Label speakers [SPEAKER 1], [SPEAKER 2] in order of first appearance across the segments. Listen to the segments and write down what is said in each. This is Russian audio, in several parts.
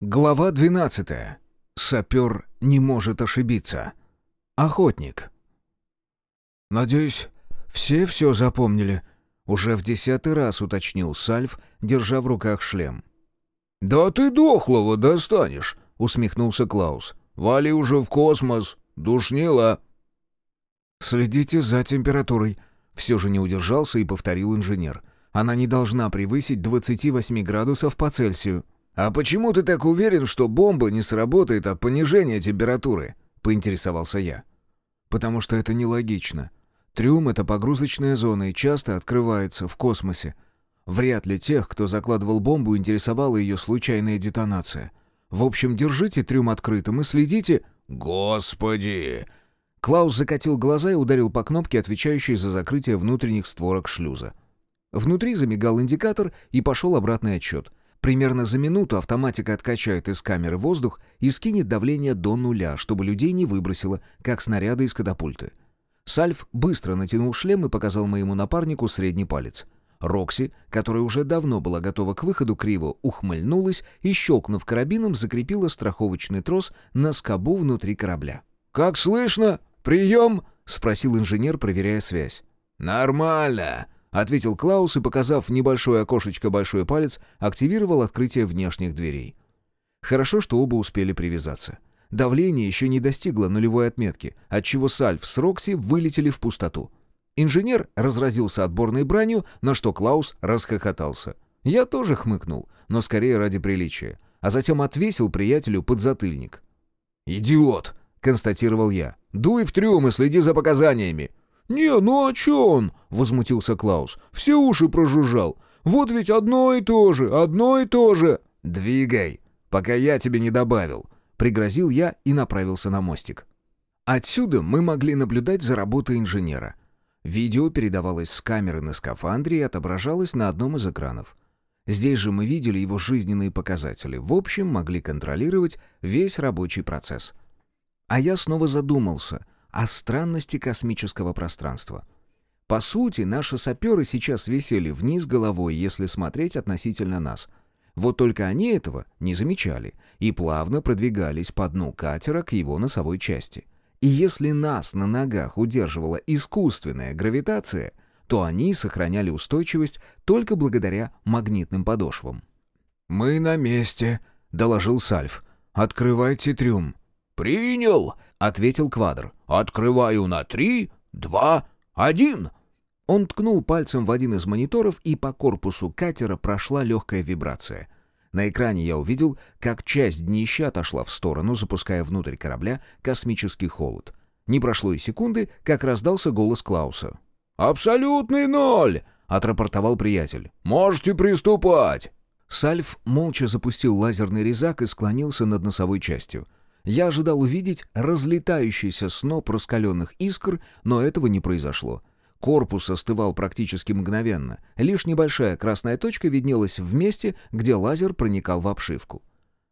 [SPEAKER 1] Глава 12. Сапер не может ошибиться. Охотник. «Надеюсь, все все запомнили?» Уже в десятый раз уточнил Сальв, держа в руках шлем.
[SPEAKER 2] «Да ты дохлого достанешь!» — усмехнулся Клаус. «Вали уже в космос! Душнило!»
[SPEAKER 1] «Следите за температурой», — все же не удержался и повторил инженер. «Она не должна превысить 28 градусов по Цельсию».
[SPEAKER 2] «А почему ты так уверен, что бомба не сработает от понижения температуры?» — поинтересовался я.
[SPEAKER 1] «Потому что это нелогично. Трюм — это погрузочная зона и часто открывается в космосе. Вряд ли тех, кто закладывал бомбу, интересовала ее случайная детонация. В общем, держите трюм открытым и следите...»
[SPEAKER 2] «Господи!»
[SPEAKER 1] Клаус закатил глаза и ударил по кнопке, отвечающей за закрытие внутренних створок шлюза. Внутри замигал индикатор и пошел обратный отчет — Примерно за минуту автоматика откачает из камеры воздух и скинет давление до нуля, чтобы людей не выбросило, как снаряды из катапульты. Сальф быстро натянул шлем и показал моему напарнику средний палец. Рокси, которая уже давно была готова к выходу, криво ухмыльнулась и, щелкнув карабином, закрепила страховочный трос на скобу внутри корабля.
[SPEAKER 2] «Как слышно? Прием?»
[SPEAKER 1] — спросил инженер, проверяя связь.
[SPEAKER 2] «Нормально!»
[SPEAKER 1] — ответил Клаус и, показав небольшое окошечко большой палец, активировал открытие внешних дверей. Хорошо, что оба успели привязаться. Давление еще не достигло нулевой отметки, отчего Сальф с Рокси вылетели в пустоту. Инженер разразился отборной бранью, на что Клаус расхохотался. Я тоже хмыкнул, но скорее ради приличия, а затем отвесил приятелю подзатыльник.
[SPEAKER 2] «Идиот!» — констатировал я. «Дуй в трюм и следи за показаниями!»
[SPEAKER 3] «Не, ну а чё он?» — возмутился Клаус. «Все уши прожужжал. Вот ведь одно и то же, одно и то же».
[SPEAKER 1] «Двигай, пока я тебе не добавил», — пригрозил я и направился на мостик. Отсюда мы могли наблюдать за работой инженера. Видео передавалось с камеры на скафандре и отображалось на одном из экранов. Здесь же мы видели его жизненные показатели. В общем, могли контролировать весь рабочий процесс. А я снова задумался — о странности космического пространства. По сути, наши саперы сейчас висели вниз головой, если смотреть относительно нас. Вот только они этого не замечали и плавно продвигались по дну катера к его носовой части. И если нас на ногах удерживала искусственная гравитация, то они сохраняли устойчивость только благодаря магнитным подошвам.
[SPEAKER 2] «Мы на месте», — доложил Сальф. «Открывайте трюм».
[SPEAKER 3] «Принял!»
[SPEAKER 1] — ответил Квадр.
[SPEAKER 3] «Открываю на три, два, один!»
[SPEAKER 1] Он ткнул пальцем в один из мониторов, и по корпусу катера прошла легкая вибрация. На экране я увидел, как часть днища отошла в сторону, запуская внутрь корабля космический холод. Не прошло и секунды, как раздался голос Клауса.
[SPEAKER 3] «Абсолютный ноль!» — отрапортовал приятель. «Можете приступать!»
[SPEAKER 1] Сальф молча запустил лазерный резак и склонился над носовой частью — я ожидал увидеть разлетающийся сноп раскаленных искр, но этого не произошло. Корпус остывал практически мгновенно. Лишь небольшая красная точка виднелась в месте, где лазер проникал в обшивку.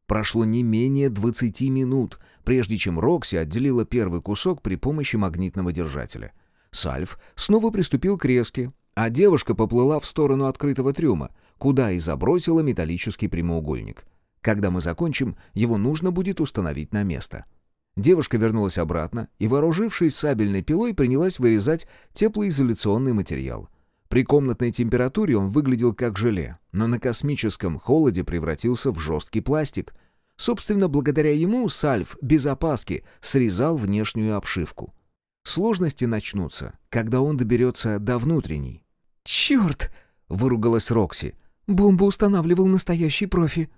[SPEAKER 1] Прошло не менее 20 минут, прежде чем Рокси отделила первый кусок при помощи магнитного держателя. Сальф снова приступил к резке, а девушка поплыла в сторону открытого трюма, куда и забросила металлический прямоугольник. Когда мы закончим, его нужно будет установить на место. Девушка вернулась обратно и, вооружившись сабельной пилой, принялась вырезать теплоизоляционный материал. При комнатной температуре он выглядел как желе, но на космическом холоде превратился в жесткий пластик. Собственно, благодаря ему Сальф без опаски срезал внешнюю обшивку. Сложности начнутся, когда он доберется до внутренней.
[SPEAKER 4] «Черт!»
[SPEAKER 1] — выругалась Рокси.
[SPEAKER 4] «Бомбу устанавливал настоящий профи».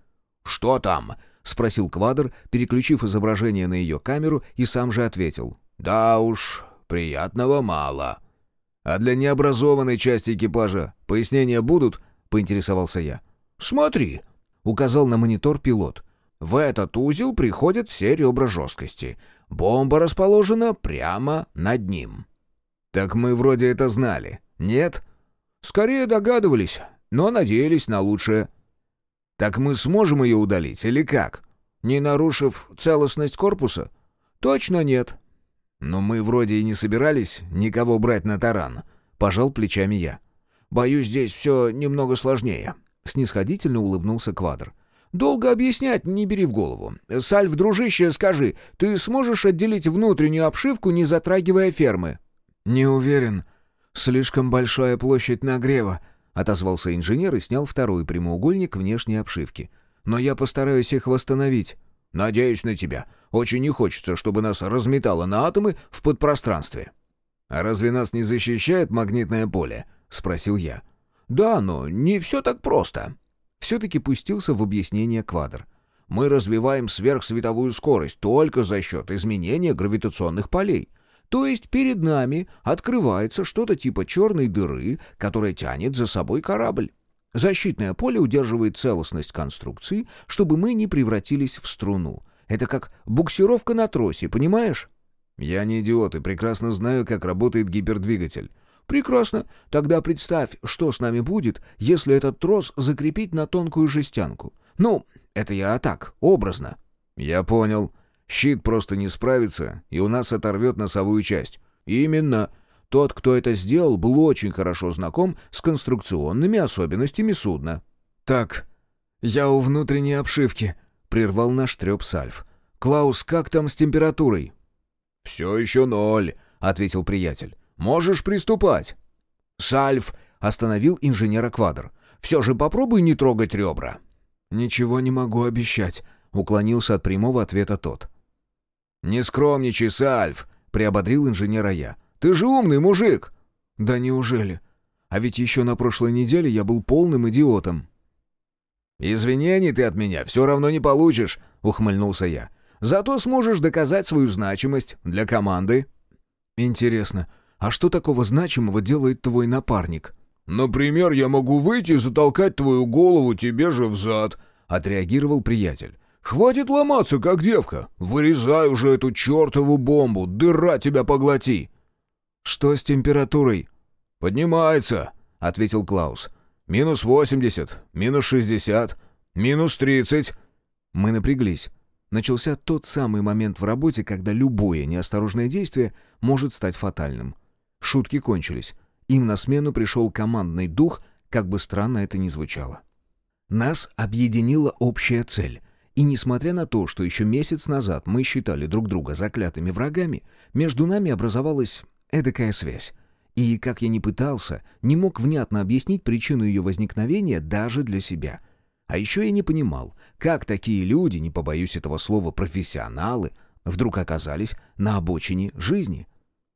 [SPEAKER 3] «Что там?»
[SPEAKER 1] — спросил Квадр, переключив изображение на ее камеру, и сам же ответил.
[SPEAKER 3] «Да уж, приятного мало».
[SPEAKER 2] «А для необразованной части экипажа пояснения будут?» — поинтересовался я.
[SPEAKER 3] «Смотри», —
[SPEAKER 1] указал на монитор пилот.
[SPEAKER 3] «В этот узел приходят все ребра жесткости. Бомба расположена прямо над ним».
[SPEAKER 2] «Так мы вроде это знали. Нет?»
[SPEAKER 3] «Скорее догадывались, но надеялись на лучшее».
[SPEAKER 2] «Так мы сможем ее удалить или как?
[SPEAKER 3] Не нарушив целостность корпуса?» «Точно нет».
[SPEAKER 2] «Но мы вроде и не собирались никого брать на таран», — пожал плечами я.
[SPEAKER 3] «Боюсь, здесь все немного сложнее», —
[SPEAKER 1] снисходительно улыбнулся Квадр.
[SPEAKER 2] Долго объяснять не бери в голову. Сальв, дружище, скажи, ты сможешь отделить внутреннюю обшивку, не затрагивая фермы?»
[SPEAKER 1] «Не уверен. Слишком большая площадь нагрева», — отозвался инженер и снял второй прямоугольник внешней обшивки. «Но я постараюсь их восстановить».
[SPEAKER 2] «Надеюсь на тебя. Очень не хочется, чтобы нас разметало на атомы в подпространстве».
[SPEAKER 1] «А разве нас не защищает магнитное поле?» — спросил я.
[SPEAKER 2] «Да, но не все так просто».
[SPEAKER 1] Все-таки пустился в объяснение квадр.
[SPEAKER 2] «Мы развиваем сверхсветовую скорость только за счет изменения гравитационных полей. То есть перед нами открывается что-то типа черной дыры, которая тянет за собой корабль. Защитное поле удерживает целостность конструкции, чтобы мы не превратились в струну. Это как буксировка на тросе, понимаешь?
[SPEAKER 1] Я не идиот и прекрасно знаю, как работает гипердвигатель.
[SPEAKER 2] Прекрасно. Тогда представь, что с нами будет, если этот трос закрепить на тонкую жестянку. Ну, это я так, образно.
[SPEAKER 1] Я понял. Щит просто не справится, и у нас оторвет носовую часть.
[SPEAKER 2] Именно. Тот, кто это сделал, был очень хорошо знаком с конструкционными особенностями судна.
[SPEAKER 1] «Так, я у внутренней обшивки», — прервал наш треп Сальф. «Клаус, как там с температурой?»
[SPEAKER 2] «Все еще ноль», — ответил приятель. «Можешь приступать». «Сальф», — остановил инженера Квадр. «Все же попробуй не трогать ребра».
[SPEAKER 1] «Ничего не могу обещать», — уклонился от прямого ответа тот.
[SPEAKER 2] «Не скромничай, Сальф», — приободрил инженера я. Ты же умный мужик!»
[SPEAKER 1] «Да неужели? А ведь еще на прошлой неделе я был полным идиотом».
[SPEAKER 2] «Извинений ты от меня все равно не получишь», — ухмыльнулся я. «Зато сможешь доказать свою значимость для команды».
[SPEAKER 1] «Интересно, а что такого значимого делает твой напарник?»
[SPEAKER 3] «Например, я могу выйти и затолкать твою голову тебе же в зад», — отреагировал приятель. «Хватит ломаться, как девка! Вырезай уже эту чертову бомбу! Дыра тебя поглоти!»
[SPEAKER 1] «Что с температурой?»
[SPEAKER 3] «Поднимается», — ответил Клаус. «Минус восемьдесят, минус шестьдесят, минус тридцать».
[SPEAKER 1] Мы напряглись. Начался тот самый момент в работе, когда любое неосторожное действие может стать фатальным. Шутки кончились. Им на смену пришел командный дух, как бы странно это ни звучало. Нас объединила общая цель. И несмотря на то, что еще месяц назад мы считали друг друга заклятыми врагами, между нами образовалась эдакая связь. И, как я ни пытался, не мог внятно объяснить причину ее возникновения даже для себя. А еще я не понимал, как такие люди, не побоюсь этого слова, профессионалы, вдруг оказались на обочине жизни.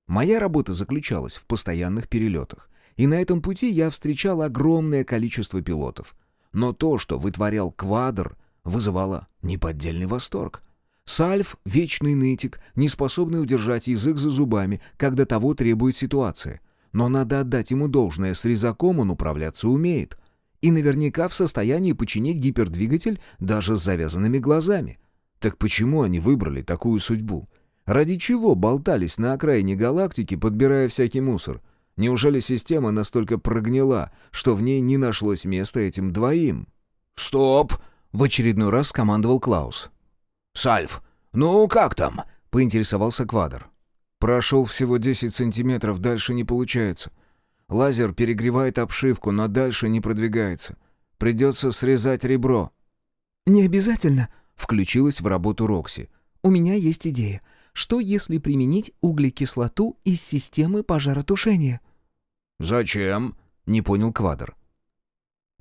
[SPEAKER 1] Моя работа заключалась в постоянных перелетах. И на этом пути я встречал огромное количество пилотов. Но то, что вытворял квадр, вызывало неподдельный восторг. Сальф — вечный нытик, не способный удержать язык за зубами, когда того требует ситуация. Но надо отдать ему должное, с резаком он управляться умеет. И наверняка в состоянии починить гипердвигатель даже с завязанными глазами. Так почему они выбрали такую судьбу? Ради чего болтались на окраине галактики, подбирая всякий мусор? Неужели система настолько прогнила, что в ней не нашлось места этим двоим?
[SPEAKER 2] «Стоп!»
[SPEAKER 1] — в очередной раз скомандовал Клаус.
[SPEAKER 2] «Сальф, ну как там?» — поинтересовался Квадр.
[SPEAKER 1] «Прошел всего 10 сантиметров, дальше не получается. Лазер перегревает обшивку, но дальше не продвигается. Придется срезать ребро».
[SPEAKER 4] «Не обязательно», —
[SPEAKER 1] включилась в работу Рокси.
[SPEAKER 4] «У меня есть идея. Что если применить углекислоту из системы пожаротушения?»
[SPEAKER 2] «Зачем?»
[SPEAKER 1] — не понял Квадр.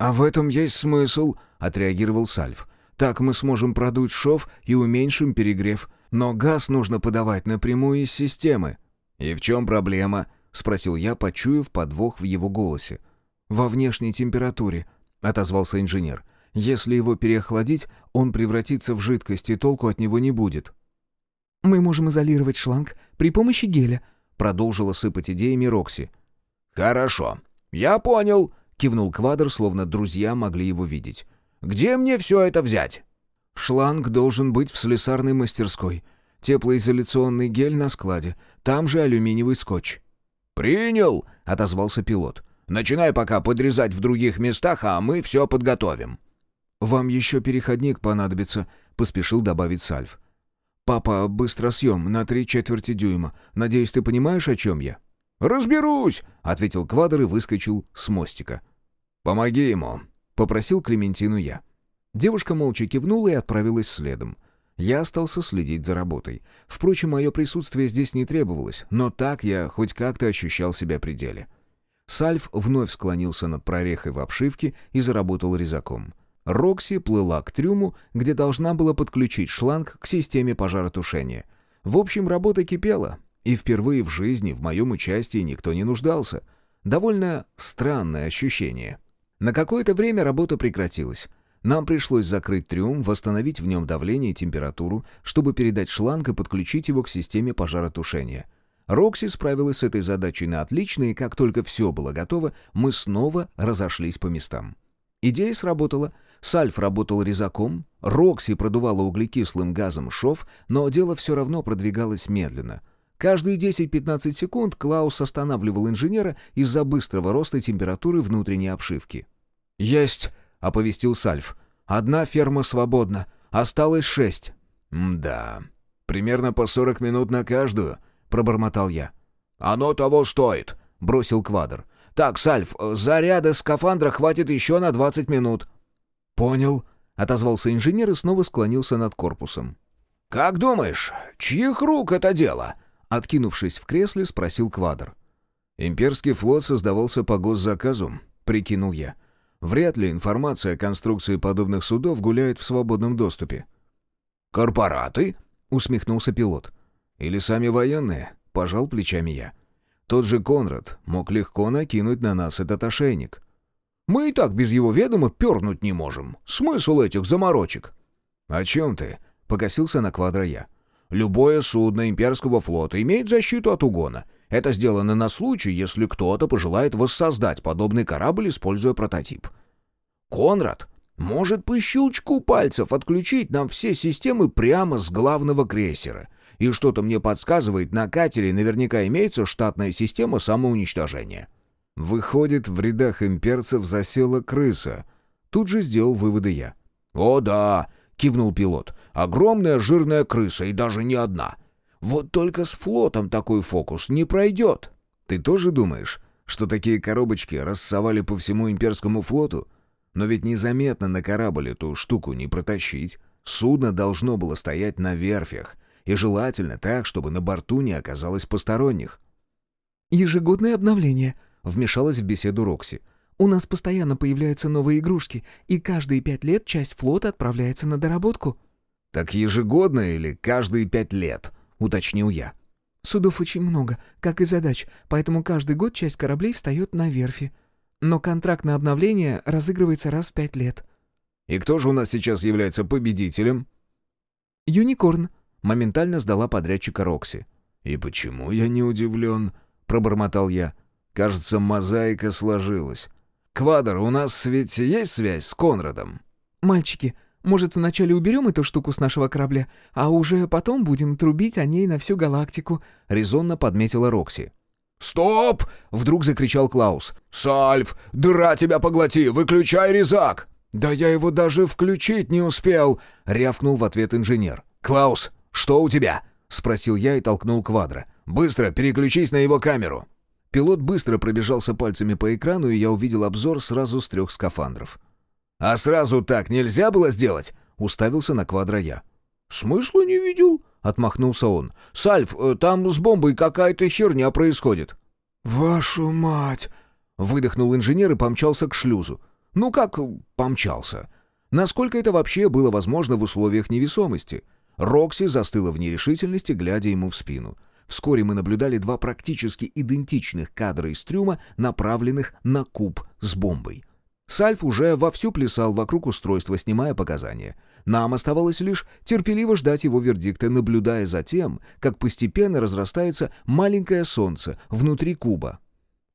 [SPEAKER 1] «А в этом есть смысл», — отреагировал Сальф. Так мы сможем продуть шов и уменьшим перегрев. Но газ нужно подавать напрямую из системы». «И в чем проблема?» — спросил я, почуяв подвох в его голосе. «Во внешней температуре», — отозвался инженер. «Если его переохладить, он превратится в жидкость, и толку от него не будет».
[SPEAKER 4] «Мы можем изолировать шланг при помощи геля», —
[SPEAKER 1] продолжила сыпать идеями Рокси.
[SPEAKER 2] «Хорошо. Я понял», — кивнул Квадр, словно друзья могли его видеть. Где мне все это взять?»
[SPEAKER 1] «Шланг должен быть в слесарной мастерской. Теплоизоляционный гель на складе. Там же алюминиевый скотч».
[SPEAKER 2] «Принял», — отозвался пилот. «Начинай пока подрезать в других местах, а мы все подготовим».
[SPEAKER 1] «Вам еще переходник понадобится», — поспешил добавить Сальф. «Папа, быстросъем, на три четверти дюйма. Надеюсь, ты понимаешь, о чем я?»
[SPEAKER 2] «Разберусь», — ответил Квадр и выскочил с мостика.
[SPEAKER 1] «Помоги ему», — попросил Клементину я. Девушка молча кивнула и отправилась следом. Я остался следить за работой. Впрочем, мое присутствие здесь не требовалось, но так я хоть как-то ощущал себя при деле. Сальф вновь склонился над прорехой в обшивке и заработал резаком. Рокси плыла к трюму, где должна была подключить шланг к системе пожаротушения. В общем, работа кипела, и впервые в жизни в моем участии никто не нуждался. Довольно странное ощущение. На какое-то время работа прекратилась. Нам пришлось закрыть трюм, восстановить в нем давление и температуру, чтобы передать шланг и подключить его к системе пожаротушения. Рокси справилась с этой задачей на отлично, и как только все было готово, мы снова разошлись по местам. Идея сработала. Сальф работал резаком, Рокси продувала углекислым газом шов, но дело все равно продвигалось медленно. Каждые 10-15 секунд Клаус останавливал инженера из-за быстрого роста температуры внутренней обшивки.
[SPEAKER 2] «Есть!» — оповестил Сальф. «Одна ферма свободна. Осталось шесть».
[SPEAKER 3] «Да, примерно по 40 минут на каждую», — пробормотал я.
[SPEAKER 2] «Оно того стоит», — бросил Квадр. «Так, Сальф, заряда скафандра хватит еще на 20 минут».
[SPEAKER 1] «Понял», — отозвался инженер и снова склонился над корпусом.
[SPEAKER 2] «Как думаешь, чьих рук это дело?»
[SPEAKER 1] Откинувшись в кресле, спросил Квадр.
[SPEAKER 3] «Имперский флот создавался по госзаказу», — прикинул я. «Вряд ли информация о конструкции подобных судов гуляет в свободном доступе».
[SPEAKER 2] «Корпораты?»
[SPEAKER 1] — усмехнулся пилот.
[SPEAKER 3] «Или сами военные?» — пожал плечами я. Тот же Конрад мог легко накинуть на нас этот ошейник».
[SPEAKER 2] Мы и так без его ведома пернуть не можем. Смысл этих заморочек?»
[SPEAKER 3] «О чем ты?» — покосился на квадро я.
[SPEAKER 2] «Любое судно имперского флота имеет защиту от угона. Это сделано на случай, если кто-то пожелает воссоздать подобный корабль, используя прототип. Конрад может по щелчку пальцев отключить нам все системы прямо с главного крейсера. И что-то мне подсказывает, на катере наверняка имеется штатная система самоуничтожения».
[SPEAKER 3] Выходит, в рядах имперцев засела крыса. Тут же сделал выводы я.
[SPEAKER 2] «О да!» — кивнул пилот. «Огромная жирная крыса, и даже не одна. Вот только с флотом такой фокус не пройдет».
[SPEAKER 3] «Ты тоже думаешь, что такие коробочки рассовали по всему имперскому флоту? Но ведь незаметно на корабль эту штуку не протащить. Судно должно было стоять на верфях, и желательно так, чтобы на борту не оказалось посторонних».
[SPEAKER 4] «Ежегодное обновление»,
[SPEAKER 1] Вмешалась в беседу Рокси.
[SPEAKER 4] «У нас постоянно появляются новые игрушки, и каждые пять лет часть флота отправляется на доработку».
[SPEAKER 3] «Так ежегодно или каждые пять лет?» — уточнил я.
[SPEAKER 4] «Судов очень много, как и задач, поэтому каждый год часть кораблей встает на верфи. Но контракт на обновление разыгрывается раз в пять лет».
[SPEAKER 3] «И кто же у нас сейчас является победителем?»
[SPEAKER 4] «Юникорн», —
[SPEAKER 1] моментально сдала подрядчика Рокси.
[SPEAKER 3] «И почему я не удивлен?» — пробормотал я. Кажется, мозаика сложилась. «Квадр, у нас ведь есть связь с Конрадом?»
[SPEAKER 4] «Мальчики, может, вначале уберем эту штуку с нашего корабля, а уже потом будем трубить о ней на всю галактику», —
[SPEAKER 1] резонно подметила Рокси.
[SPEAKER 2] «Стоп!» — вдруг закричал Клаус. «Сальф, дыра тебя поглоти! Выключай резак!»
[SPEAKER 3] «Да я его даже включить не успел!» — рявкнул в ответ инженер.
[SPEAKER 2] «Клаус, что у тебя?»
[SPEAKER 1] — спросил я и толкнул Квадра.
[SPEAKER 2] «Быстро переключись на его камеру!»
[SPEAKER 1] Пилот быстро пробежался пальцами по экрану, и я увидел обзор сразу с трех скафандров.
[SPEAKER 2] «А сразу так нельзя было сделать?» — уставился на квадро я. «Смысла не видел?» — отмахнулся он. «Сальф, э, там с бомбой какая-то херня происходит».
[SPEAKER 3] «Вашу мать!»
[SPEAKER 1] — выдохнул инженер и помчался к шлюзу. «Ну как помчался?» Насколько это вообще было возможно в условиях невесомости? Рокси застыла в нерешительности, глядя ему в спину — Вскоре мы наблюдали два практически идентичных кадра из трюма, направленных на куб с бомбой. Сальф уже вовсю плясал вокруг устройства, снимая показания. Нам оставалось лишь терпеливо ждать его вердикта, наблюдая за тем, как постепенно разрастается маленькое солнце внутри куба.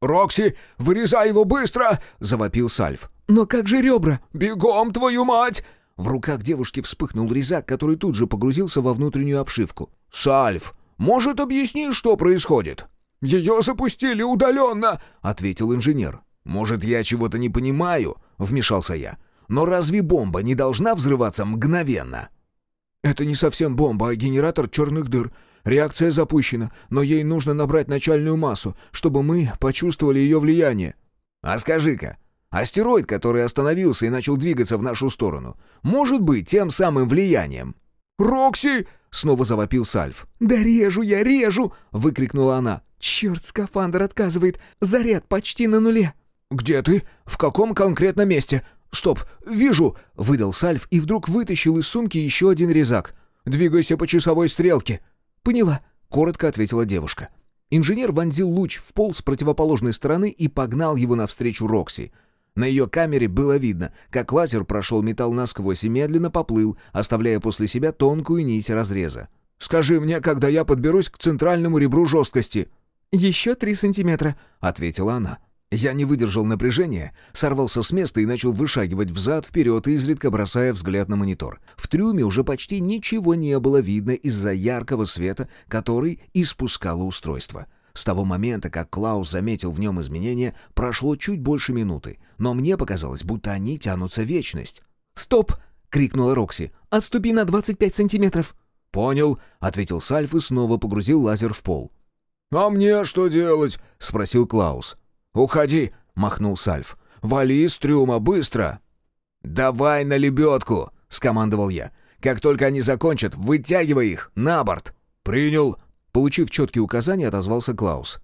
[SPEAKER 2] «Рокси, вырезай его быстро!» — завопил Сальф.
[SPEAKER 4] «Но как же ребра?»
[SPEAKER 2] «Бегом, твою мать!»
[SPEAKER 1] В руках девушки вспыхнул резак, который тут же погрузился во внутреннюю обшивку.
[SPEAKER 2] «Сальф, может, объяснишь, что происходит?» «Ее запустили удаленно», — ответил инженер.
[SPEAKER 3] «Может, я чего-то не понимаю?» — вмешался я. «Но разве бомба не должна взрываться мгновенно?»
[SPEAKER 2] «Это не совсем бомба, а генератор черных дыр. Реакция запущена, но ей нужно набрать начальную массу, чтобы мы почувствовали ее влияние».
[SPEAKER 3] «А скажи-ка,
[SPEAKER 2] Астероид, который остановился и начал двигаться в нашу сторону, может быть тем самым влиянием.
[SPEAKER 3] «Рокси!»
[SPEAKER 2] — снова завопил Сальф.
[SPEAKER 4] «Да режу я, режу!» — выкрикнула она. «Черт, скафандр отказывает! Заряд почти на нуле!»
[SPEAKER 2] «Где ты? В каком конкретном месте? Стоп, вижу!» — выдал Сальф и вдруг вытащил из сумки еще один резак. «Двигайся по часовой стрелке!»
[SPEAKER 4] «Поняла!»
[SPEAKER 2] — коротко ответила девушка. Инженер вонзил луч в пол с противоположной стороны и погнал его навстречу Рокси — на ее камере было видно, как лазер прошел металл насквозь и медленно поплыл, оставляя после себя тонкую нить разреза. «Скажи мне, когда я подберусь к центральному ребру жесткости».
[SPEAKER 4] «Еще три сантиметра», —
[SPEAKER 2] ответила она. Я не выдержал напряжения, сорвался с места и начал вышагивать взад-вперед, изредка бросая взгляд на монитор. В трюме уже почти ничего не было видно из-за яркого света, который испускало устройство. С того момента, как Клаус заметил в нем изменения, прошло чуть больше минуты, но мне показалось, будто они тянутся вечность.
[SPEAKER 4] «Стоп!» — крикнула Рокси. «Отступи на 25 сантиметров!»
[SPEAKER 2] «Понял», — ответил Сальф и снова погрузил лазер в пол.
[SPEAKER 3] «А мне что делать?»
[SPEAKER 2] — спросил Клаус.
[SPEAKER 3] «Уходи!»
[SPEAKER 2] — махнул Сальф.
[SPEAKER 3] «Вали из трюма, быстро!»
[SPEAKER 2] «Давай на лебедку!» — скомандовал я. «Как только они закончат, вытягивай их на борт!»
[SPEAKER 3] «Принял!»
[SPEAKER 2] Получив четкие указания, отозвался Клаус.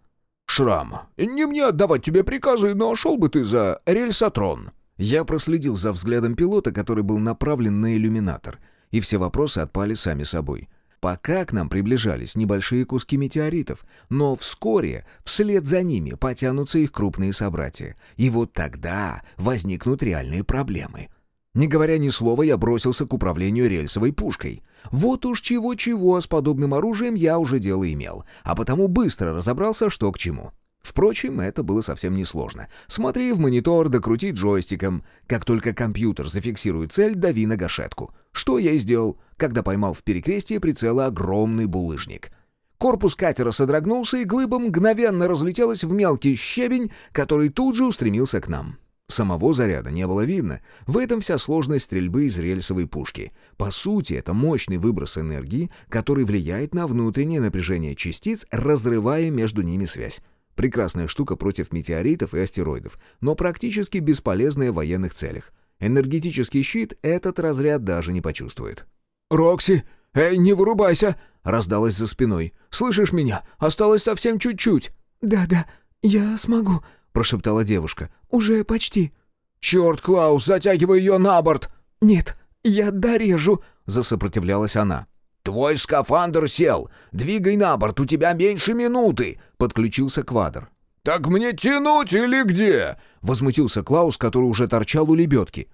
[SPEAKER 3] «Шрам, не мне отдавать тебе приказы, но шел бы ты за рельсотрон».
[SPEAKER 2] Я проследил за взглядом пилота, который был направлен на иллюминатор, и все вопросы отпали сами собой. Пока к нам приближались небольшие куски метеоритов, но вскоре вслед за ними потянутся их крупные собратья. И вот тогда возникнут реальные проблемы. Не говоря ни слова, я бросился к управлению рельсовой пушкой. Вот уж чего-чего с подобным оружием я уже дело имел, а потому быстро разобрался, что к чему. Впрочем, это было совсем несложно. Смотри в монитор, докрути джойстиком. Как только компьютер зафиксирует цель, дави на гашетку. Что я и сделал, когда поймал в перекрестие прицела огромный булыжник. Корпус катера содрогнулся, и глыба мгновенно разлетелась в мелкий щебень, который тут же устремился к нам. Самого заряда не было видно. В этом вся сложность стрельбы из рельсовой пушки. По сути, это мощный выброс энергии, который влияет на внутреннее напряжение частиц, разрывая между ними связь. Прекрасная штука против метеоритов и астероидов, но практически бесполезная в военных целях. Энергетический щит этот разряд даже не почувствует.
[SPEAKER 3] «Рокси, эй, не вырубайся!» — раздалось за спиной. «Слышишь меня? Осталось совсем чуть-чуть!»
[SPEAKER 4] «Да-да, я смогу», —
[SPEAKER 2] прошептала девушка.
[SPEAKER 4] «Уже почти».
[SPEAKER 3] «Черт, Клаус, затягивай ее на борт!»
[SPEAKER 4] «Нет, я дорежу», —
[SPEAKER 2] засопротивлялась она.
[SPEAKER 3] «Твой скафандр сел! Двигай на борт, у тебя меньше минуты!» — подключился Квадр. «Так мне тянуть или где?»
[SPEAKER 2] — возмутился Клаус, который уже торчал у лебедки.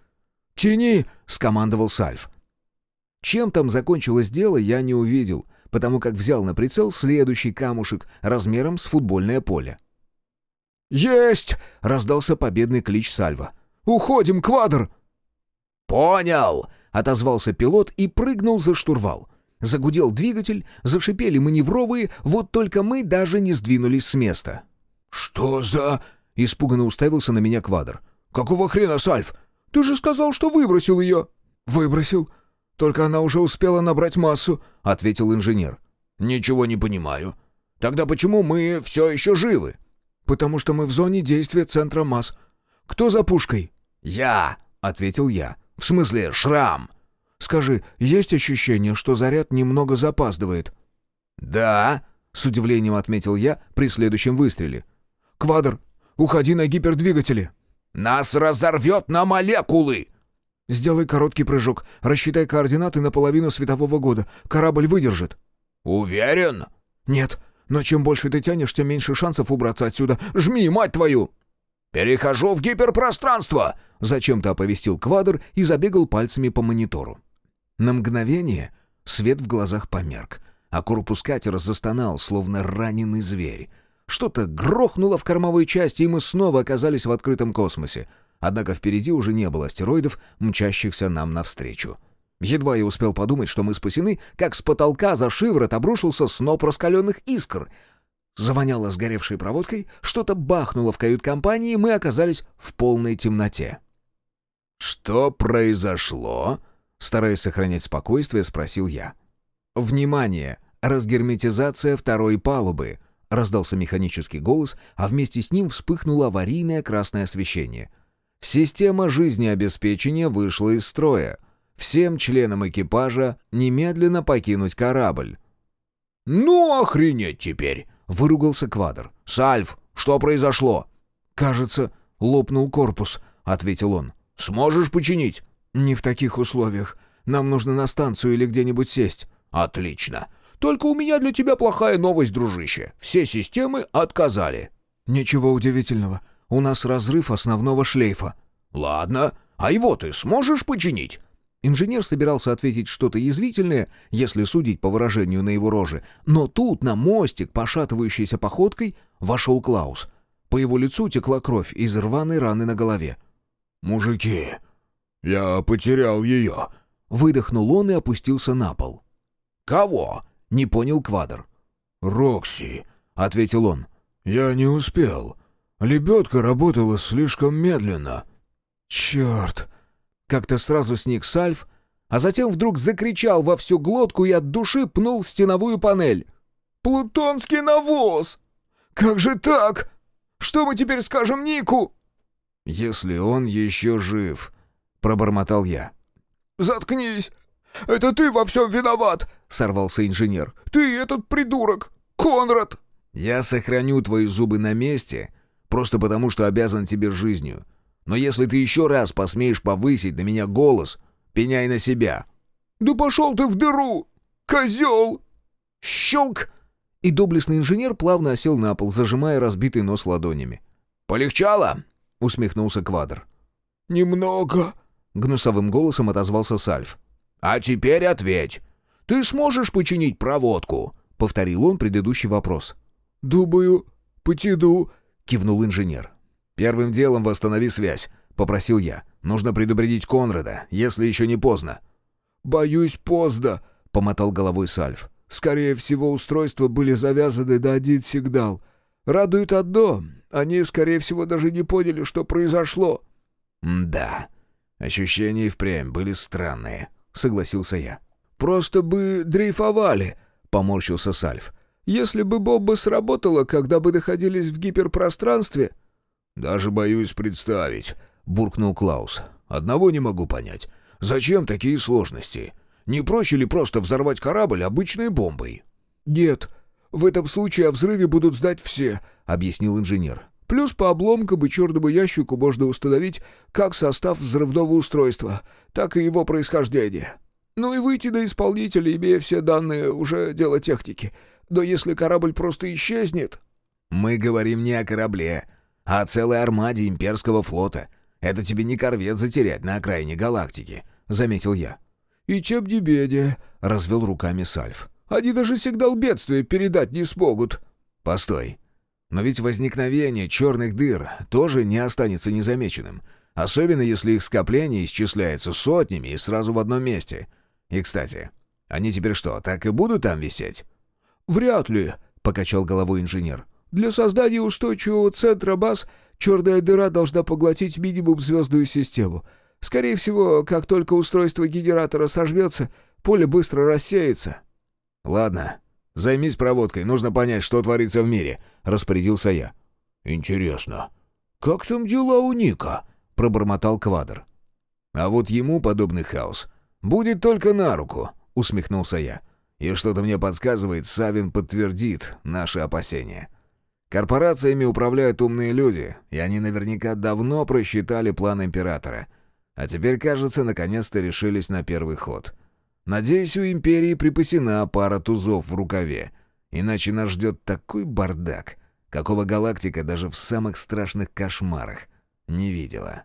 [SPEAKER 3] «Тяни!»
[SPEAKER 2] — скомандовал Сальф. Чем там закончилось дело, я не увидел, потому как взял на прицел следующий камушек размером с футбольное поле.
[SPEAKER 3] «Есть!»
[SPEAKER 2] — раздался победный клич Сальва.
[SPEAKER 3] «Уходим, квадр!»
[SPEAKER 2] «Понял!» — отозвался пилот и прыгнул за штурвал. Загудел двигатель, зашипели маневровые, вот только мы даже не сдвинулись с места.
[SPEAKER 3] «Что за...»
[SPEAKER 2] — испуганно уставился на меня квадр.
[SPEAKER 3] «Какого хрена, Сальф? Ты же сказал, что выбросил ее!»
[SPEAKER 2] «Выбросил. Только она уже успела набрать массу», — ответил инженер.
[SPEAKER 3] «Ничего не понимаю. Тогда почему мы все еще живы?»
[SPEAKER 2] «Потому что мы в зоне действия центра масс. Кто за пушкой?»
[SPEAKER 3] «Я», — ответил я. «В смысле, шрам».
[SPEAKER 2] «Скажи, есть ощущение, что заряд немного запаздывает?»
[SPEAKER 3] «Да», — с удивлением отметил я при следующем выстреле.
[SPEAKER 2] «Квадр, уходи на гипердвигатели».
[SPEAKER 3] «Нас разорвет на молекулы!»
[SPEAKER 2] «Сделай короткий прыжок, рассчитай координаты на половину светового года. Корабль выдержит».
[SPEAKER 3] «Уверен?»
[SPEAKER 2] «Нет, но чем больше ты тянешь, тем меньше шансов убраться отсюда. Жми, мать твою!»
[SPEAKER 3] «Перехожу в гиперпространство!»
[SPEAKER 2] — зачем-то оповестил Квадр и забегал пальцами по монитору. На мгновение свет в глазах померк, а корпус катера застонал, словно раненый зверь. Что-то грохнуло в кормовой части, и мы снова оказались в открытом космосе. Однако впереди уже не было астероидов, мчащихся нам навстречу. Едва я успел подумать, что мы спасены, как с потолка за шиворот обрушился сноп раскаленных искр. Завоняло сгоревшей проводкой, что-то бахнуло в кают-компании, и мы оказались в полной темноте.
[SPEAKER 3] «Что произошло?» — стараясь сохранять спокойствие, спросил я.
[SPEAKER 2] «Внимание! Разгерметизация второй палубы!» — раздался механический голос, а вместе с ним вспыхнуло аварийное красное освещение.
[SPEAKER 1] Система жизнеобеспечения вышла из строя. Всем членам экипажа немедленно покинуть корабль.
[SPEAKER 2] «Ну, охренеть теперь!» — выругался Квадр. «Сальв, что произошло?»
[SPEAKER 1] «Кажется, лопнул корпус», — ответил он.
[SPEAKER 2] «Сможешь починить?»
[SPEAKER 1] «Не в таких условиях. Нам нужно на станцию или где-нибудь сесть».
[SPEAKER 2] «Отлично. Только у меня для тебя плохая новость, дружище. Все системы отказали».
[SPEAKER 1] «Ничего удивительного. У нас разрыв основного шлейфа».
[SPEAKER 2] «Ладно. А его ты сможешь починить?»
[SPEAKER 1] Инженер собирался ответить что-то язвительное, если судить по выражению на его роже, но тут на мостик, пошатывающейся походкой, вошел Клаус. По его лицу текла кровь из рваной раны на голове.
[SPEAKER 3] «Мужики, я потерял ее!»
[SPEAKER 1] Выдохнул он и опустился на пол.
[SPEAKER 2] «Кого?» — не понял Квадр.
[SPEAKER 3] «Рокси», —
[SPEAKER 1] ответил он.
[SPEAKER 3] «Я не успел. Лебедка работала слишком медленно».
[SPEAKER 1] «Черт!» Как-то сразу сник Сальф, а затем вдруг закричал во всю глотку и от души пнул стеновую панель.
[SPEAKER 4] «Плутонский навоз! Как же так? Что мы теперь скажем Нику?»
[SPEAKER 1] «Если он еще жив», — пробормотал я.
[SPEAKER 4] «Заткнись! Это ты во всем виноват!» — сорвался инженер. «Ты этот придурок! Конрад!»
[SPEAKER 1] «Я сохраню твои зубы на месте, просто потому что обязан тебе жизнью. Но если ты еще раз посмеешь повысить на меня голос, пеняй на себя».
[SPEAKER 4] «Да пошел ты в дыру! Козел!»
[SPEAKER 1] «Щелк!» И доблестный инженер плавно осел на пол, зажимая разбитый нос ладонями.
[SPEAKER 2] «Полегчало?»
[SPEAKER 1] — усмехнулся Квадр.
[SPEAKER 4] «Немного», —
[SPEAKER 1] гнусовым голосом отозвался Сальф.
[SPEAKER 2] «А теперь ответь. Ты сможешь починить проводку?»
[SPEAKER 1] — повторил он предыдущий вопрос.
[SPEAKER 4] «Думаю, потяну», —
[SPEAKER 1] кивнул инженер. «Первым делом восстанови связь», — попросил я. «Нужно предупредить Конрада, если еще не поздно».
[SPEAKER 4] «Боюсь, поздно», — помотал головой Сальф. «Скорее всего, устройства были завязаны на один сигнал. Радует одно. Они, скорее всего, даже не поняли, что произошло».
[SPEAKER 1] «Да, ощущения впрямь были странные», — согласился я.
[SPEAKER 4] «Просто бы дрейфовали», — поморщился Сальф. «Если бы бомба сработала, когда бы находились в гиперпространстве...»
[SPEAKER 3] «Даже боюсь представить», — буркнул Клаус. «Одного не могу понять. Зачем такие сложности? Не проще ли просто взорвать корабль обычной бомбой?»
[SPEAKER 4] «Нет. В этом случае о взрыве будут знать все», — объяснил инженер. «Плюс по обломкам и черному ящику можно установить как состав взрывного устройства, так и его происхождение. Ну и выйти до исполнителя, имея все данные, уже дело техники. Но если корабль просто исчезнет...»
[SPEAKER 1] «Мы говорим не о корабле», а целой армаде имперского флота. Это тебе не корвет затерять на окраине галактики», — заметил я.
[SPEAKER 4] «И чем не беде», — развел руками Сальф. «Они даже сигнал бедствия передать не смогут».
[SPEAKER 1] «Постой. Но ведь возникновение черных дыр тоже не останется незамеченным, особенно если их скопление исчисляется сотнями и сразу в одном месте. И, кстати, они теперь что, так и будут там висеть?»
[SPEAKER 4] «Вряд ли», — покачал головой инженер. Для создания устойчивого центра баз черная дыра должна поглотить минимум звездную систему. Скорее всего, как только устройство генератора сожмется, поле быстро рассеется».
[SPEAKER 1] «Ладно, займись проводкой, нужно понять, что творится в мире», — распорядился я.
[SPEAKER 2] «Интересно, как там дела у Ника?» — пробормотал Квадр.
[SPEAKER 1] «А вот ему подобный хаос будет только на руку», — усмехнулся я. «И что-то мне подсказывает, Савин подтвердит наши опасения». Корпорациями управляют умные люди, и они наверняка давно просчитали план императора. А теперь, кажется, наконец-то решились на первый ход. Надеюсь, у империи припасена пара тузов в рукаве. Иначе нас ждет такой бардак, какого галактика даже в самых страшных кошмарах не видела.